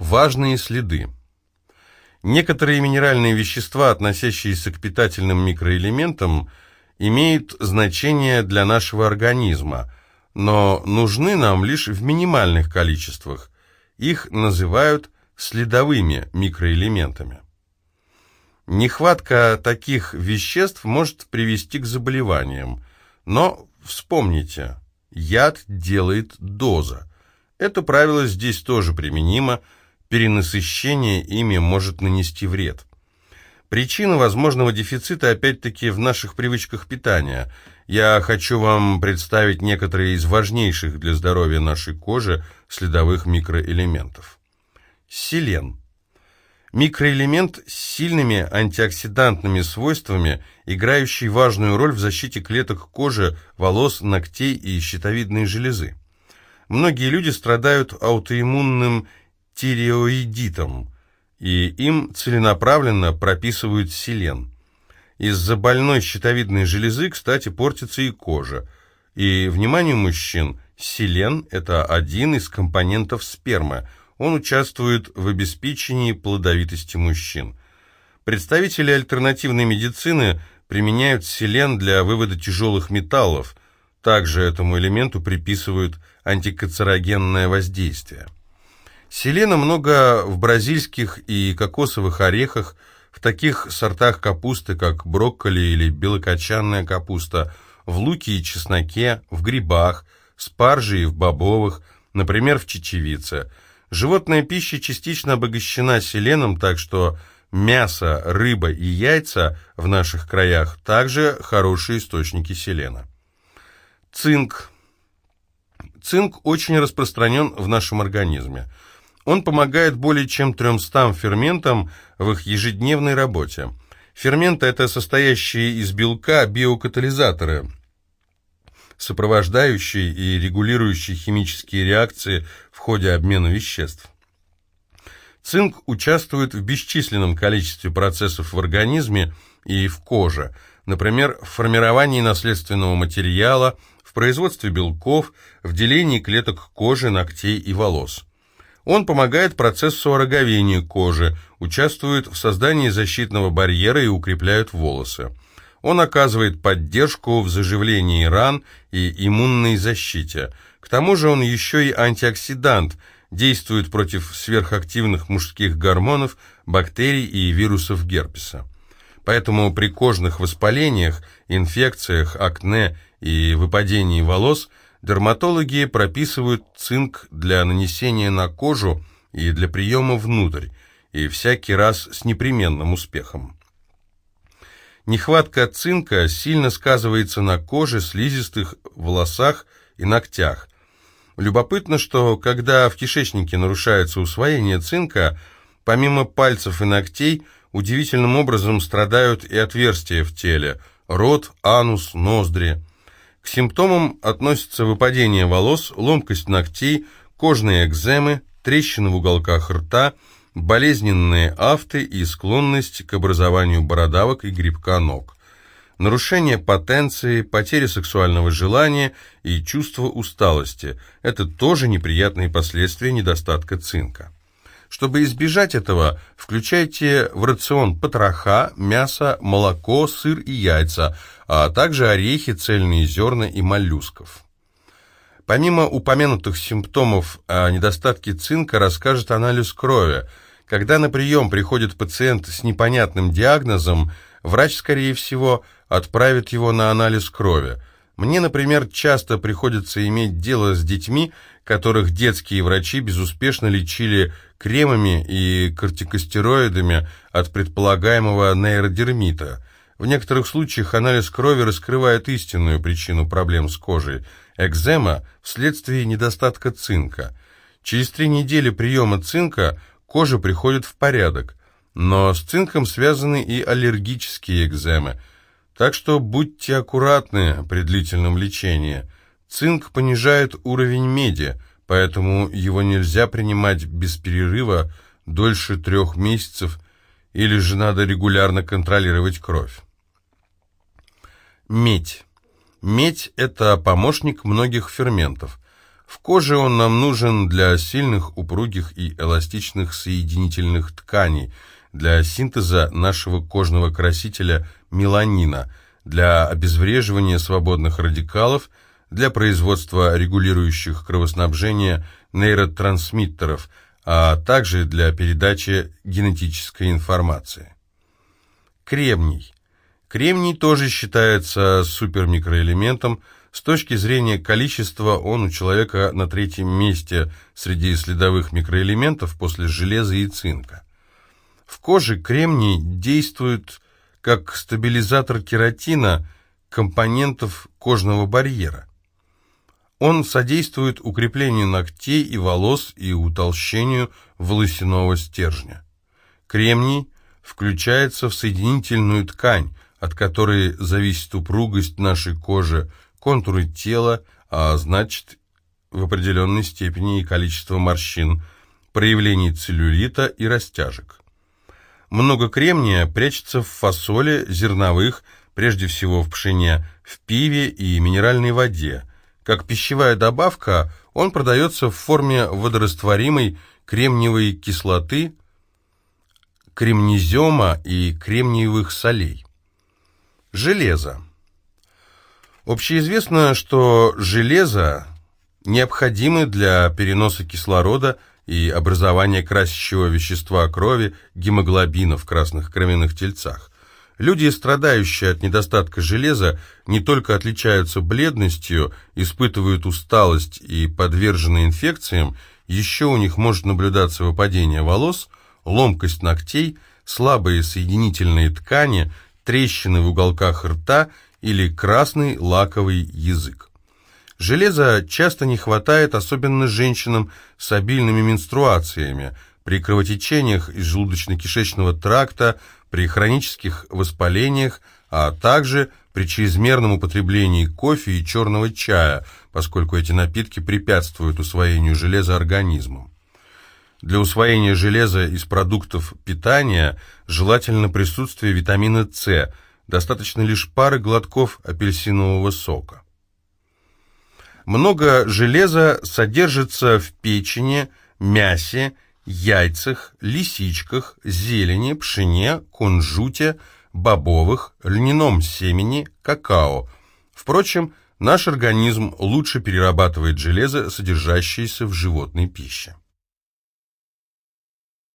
Важные следы. Некоторые минеральные вещества, относящиеся к питательным микроэлементам, имеют значение для нашего организма, но нужны нам лишь в минимальных количествах. Их называют следовыми микроэлементами. Нехватка таких веществ может привести к заболеваниям, но вспомните, яд делает доза. Это правило здесь тоже применимо – перенасыщение ими может нанести вред. Причина возможного дефицита опять-таки в наших привычках питания. Я хочу вам представить некоторые из важнейших для здоровья нашей кожи следовых микроэлементов. Селен. Микроэлемент с сильными антиоксидантными свойствами, играющий важную роль в защите клеток кожи, волос, ногтей и щитовидной железы. Многие люди страдают аутоиммунным тиреоидитом, и им целенаправленно прописывают селен. Из-за больной щитовидной железы, кстати, портится и кожа. И, вниманию мужчин, селен – это один из компонентов спермы. Он участвует в обеспечении плодовитости мужчин. Представители альтернативной медицины применяют селен для вывода тяжелых металлов. Также этому элементу приписывают антиканцерогенное воздействие. Селена много в бразильских и кокосовых орехах, в таких сортах капусты, как брокколи или белокочанная капуста, в луке и чесноке, в грибах, спарже и в бобовых, например, в чечевице. Животная пища частично обогащена селеном, так что мясо, рыба и яйца в наших краях также хорошие источники селена. Цинк. Цинк очень распространен в нашем организме. Он помогает более чем 300 ферментам в их ежедневной работе. Ферменты – это состоящие из белка биокатализаторы, сопровождающие и регулирующие химические реакции в ходе обмена веществ. Цинк участвует в бесчисленном количестве процессов в организме и в коже, например, в формировании наследственного материала, в производстве белков, в делении клеток кожи, ногтей и волос. Он помогает процессу ороговения кожи, участвует в создании защитного барьера и укрепляет волосы. Он оказывает поддержку в заживлении ран и иммунной защите. К тому же он еще и антиоксидант, действует против сверхактивных мужских гормонов, бактерий и вирусов герпеса. Поэтому при кожных воспалениях, инфекциях, акне и выпадении волос – Дерматологи прописывают цинк для нанесения на кожу и для приема внутрь, и всякий раз с непременным успехом. Нехватка цинка сильно сказывается на коже, слизистых, волосах и ногтях. Любопытно, что когда в кишечнике нарушается усвоение цинка, помимо пальцев и ногтей, удивительным образом страдают и отверстия в теле – рот, анус, ноздри. К симптомам относятся выпадение волос, ломкость ногтей, кожные экземы, трещины в уголках рта, болезненные афты и склонность к образованию бородавок и грибка ног. Нарушение потенции, потеря сексуального желания и чувство усталости – это тоже неприятные последствия недостатка цинка. Чтобы избежать этого, включайте в рацион потроха, мясо, молоко, сыр и яйца, а также орехи, цельные зерна и моллюсков. Помимо упомянутых симптомов о недостатке цинка расскажет анализ крови. Когда на прием приходит пациент с непонятным диагнозом, врач, скорее всего, отправит его на анализ крови. Мне, например, часто приходится иметь дело с детьми, которых детские врачи безуспешно лечили кремами и кортикостероидами от предполагаемого нейродермита. В некоторых случаях анализ крови раскрывает истинную причину проблем с кожей – экзема вследствие недостатка цинка. Через три недели приема цинка кожа приходит в порядок, но с цинком связаны и аллергические экземы, так что будьте аккуратны при длительном лечении. Цинк понижает уровень меди – поэтому его нельзя принимать без перерыва дольше трех месяцев, или же надо регулярно контролировать кровь. Медь. Медь – это помощник многих ферментов. В коже он нам нужен для сильных, упругих и эластичных соединительных тканей, для синтеза нашего кожного красителя меланина, для обезвреживания свободных радикалов, для производства регулирующих кровоснабжение нейротрансмиттеров, а также для передачи генетической информации. Кремний. Кремний тоже считается супермикроэлементом, с точки зрения количества он у человека на третьем месте среди следовых микроэлементов после железа и цинка. В коже кремний действует как стабилизатор кератина компонентов кожного барьера. Он содействует укреплению ногтей и волос и утолщению волосяного стержня. Кремний включается в соединительную ткань, от которой зависит упругость нашей кожи, контуры тела, а значит в определенной степени и количество морщин, проявлений целлюлита и растяжек. Много кремния прячется в фасоле, зерновых, прежде всего в пшене, в пиве и минеральной воде. Как пищевая добавка он продается в форме водорастворимой кремниевой кислоты, кремнезема и кремниевых солей. Железо. Общеизвестно, что железо необходимо для переноса кислорода и образования красящего вещества крови гемоглобина в красных кровяных тельцах. Люди, страдающие от недостатка железа, не только отличаются бледностью, испытывают усталость и подвержены инфекциям, еще у них может наблюдаться выпадение волос, ломкость ногтей, слабые соединительные ткани, трещины в уголках рта или красный лаковый язык. Железа часто не хватает, особенно женщинам с обильными менструациями, при кровотечениях из желудочно-кишечного тракта, при хронических воспалениях, а также при чрезмерном употреблении кофе и черного чая, поскольку эти напитки препятствуют усвоению железа организмом. Для усвоения железа из продуктов питания желательно присутствие витамина С – Достаточно лишь пары глотков апельсинового сока. Много железа содержится в печени, мясе, яйцах, лисичках, зелени, пшене, кунжуте, бобовых, льняном семени, какао. Впрочем, наш организм лучше перерабатывает железо, содержащееся в животной пище.